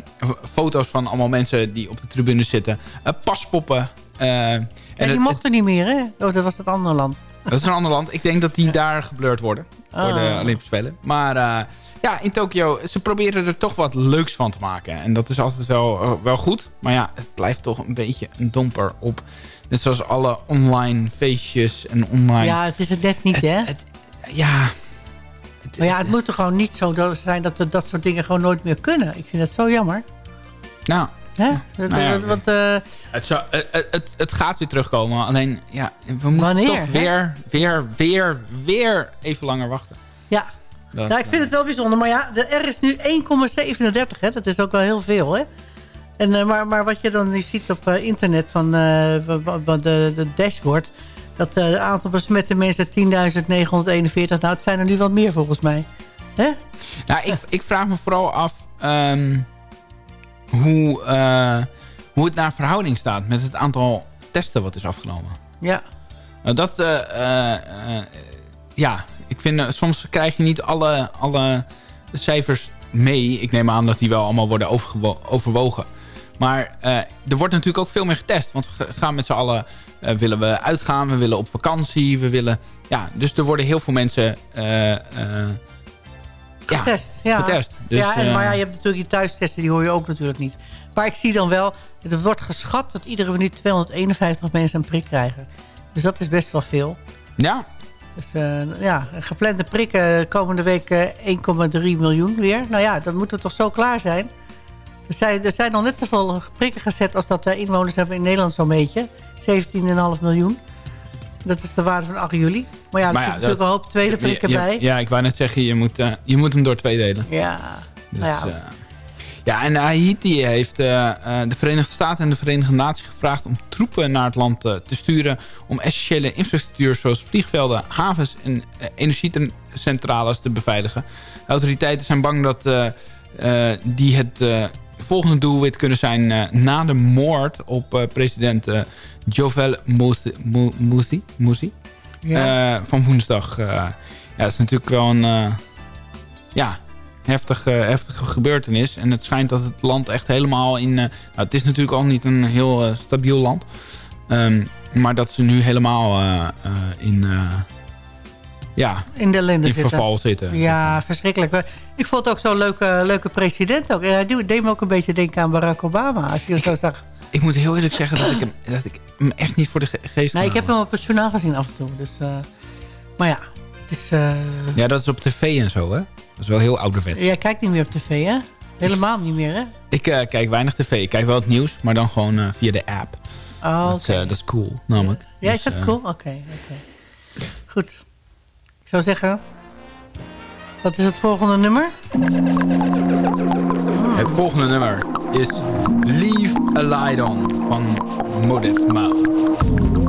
foto's van allemaal mensen die op de tribune zitten. paspoppen. En En die mochten niet meer, hè? Oh, dat was het andere land. dat is een ander land. Ik denk dat die daar geblurred worden. Voor de Oh. Olympische Spelen. Maar eh, ja, in Tokio, ze proberen er toch wat leuks van te maken. En dat is altijd wel, eh, wel goed. Maar ja, het blijft toch een beetje een domper op. Net zoals alle online feestjes en online... Ja, het is het net niet, hè? ja. maar ja, het moet toch gewoon niet zo dat- zijn dat we dat soort dingen gewoon nooit meer kunnen. Ik vind het zo jammer. Nou, Hè? Dat- Nou ja, dat- wat, eh, Het, zou- het, het, het, het gaat weer terugkomen. Alleen, ja, we moeten Wanneer, toch weer, weer, weer, weer even langer wachten. ja. Dat, nou, ik vind het wel bijzonder. Maar ja, de R is nu 1,37. hè. Dat is ook wel heel veel, hè? En, eh, maar, maar wat je dan nu ziet op eh, internet van eh, de, de dashboard... dat eh, het aantal besmette mensen 10.941... nou, het zijn er nu wel meer volgens mij. Hè? Nou, ik, ik vraag me vooral af ehm, hoe, eh, hoe het naar verhouding staat met het aantal testen wat is afgenomen. Ja. Nou, dat, eh, eh, eh, ja, ik vind eh, soms krijg je niet alle, alle cijfers mee. Ik neem aan dat die wel allemaal worden overwogen. Maar eh, er wordt natuurlijk ook veel meer getest. Want we gaan met z'n allen, eh, willen we uitgaan, we willen op vakantie, we willen... Ja, dus er worden heel veel mensen eh, eh, Getest, ja. getest. Dus, ja, en, eh, maar ja, je hebt natuurlijk je thuistesten, die hoor je ook natuurlijk niet. Maar ik zie dan wel, er wordt geschat dat iedere minuut 251 mensen een prik krijgen. Dus dat is best wel veel. Ja, Dus eh, ja, geplande prikken komende week eh, 1,3 miljoen weer. Nou ja, dan moet het toch zo klaar zijn. Er zijn, er zijn al net zoveel prikken gezet als dat wij inwoners hebben in Nederland zo'n beetje. 17,5 miljoen. Dat is de waarde van 8 juli. Maar ja, Maar ja, natuurlijk hoop tweede prikken ja, bij. Ja, ik wou net zeggen, je moet, eh, je moet hem door twee delen. Ja, Dus, nou ja. ja. ja, en Haiti heeft eh, eh, de Verenigde Staten en de Verenigde Naties gevraagd om troepen naar het land eh, te sturen om essentiële infrastructuur zoals vliegvelden, havens en eh, energiecentrales te beveiligen. De autoriteiten zijn bang dat eh, eh, die het eh, volgende doelwit kunnen zijn eh, na de moord op eh, president eh, Jovel Mouzi, Mou- Mouzi, Mouzi Ja. eh, van woensdag. eh, ja, dat is natuurlijk wel een eh, ja, heftige, heftige gebeurtenis. En het schijnt dat het land echt helemaal in... nou, het is natuurlijk al niet een heel stabiel land. Ehm, maar dat ze nu helemaal in, ja, in de ellende in zitten. verval zitten. Ja, verschrikkelijk. Ik vond het ook zo'n leuke, leuke president ook. En hij deed deed me ook een beetje denken aan Barack Obama. Als je zo zag. Ik moet heel eerlijk zeggen dat ik hem, dat ik hem echt niet voor de ge- geest Nee, ik kan heb hem op het journaal gezien af en toe. Dus, eh, maar ja, het is... eh. Ja, dat is op tv en zo, hè? Dat is wel heel ouderwets. jij kijkt niet meer op tv, hè? Helemaal niet meer, hè? Ik eh, kijk weinig tv. Ik kijk wel het nieuws, maar dan gewoon eh, via de app. Oh, dat, is, oké. dat is cool, namelijk. Ja, Dus, is dat eh, cool? Oké, oké. Goed. Ik zou zeggen... Wat is het volgende nummer? Het volgende nummer is Leave a Light On van Modet Mouth.